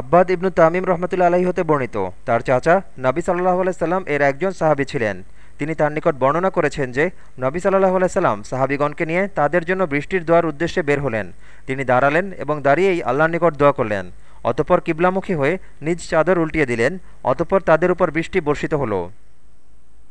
আব্বাদ ইবনু তামিম রহমতুল্লা আলাহি হতে বর্ণিত। তার চাচা নবী সাল্লাহ আলাইসাল্লাম এর একজন সাহাবি ছিলেন। তিনি তার নিকট বর্ণনা করেছেন যে, নবী সাল্লাহ আলাইসাল্লাম সাহাবিগণকে নিয়ে তাদের জন্য বৃষ্টির দোয়ার উদ্দেশ্যে বের হলেন। তিনি দাঁড়ালেন এবং দাঁড়িয়েই আল্লাহর নিকট দোয়া করলেন। অতপর কিবলামুখী হয়ে নিজ চাদর উল্টিয়ে দিলেন। অতপর তাদের উপর বৃষ্টি বর্ষিত হলো।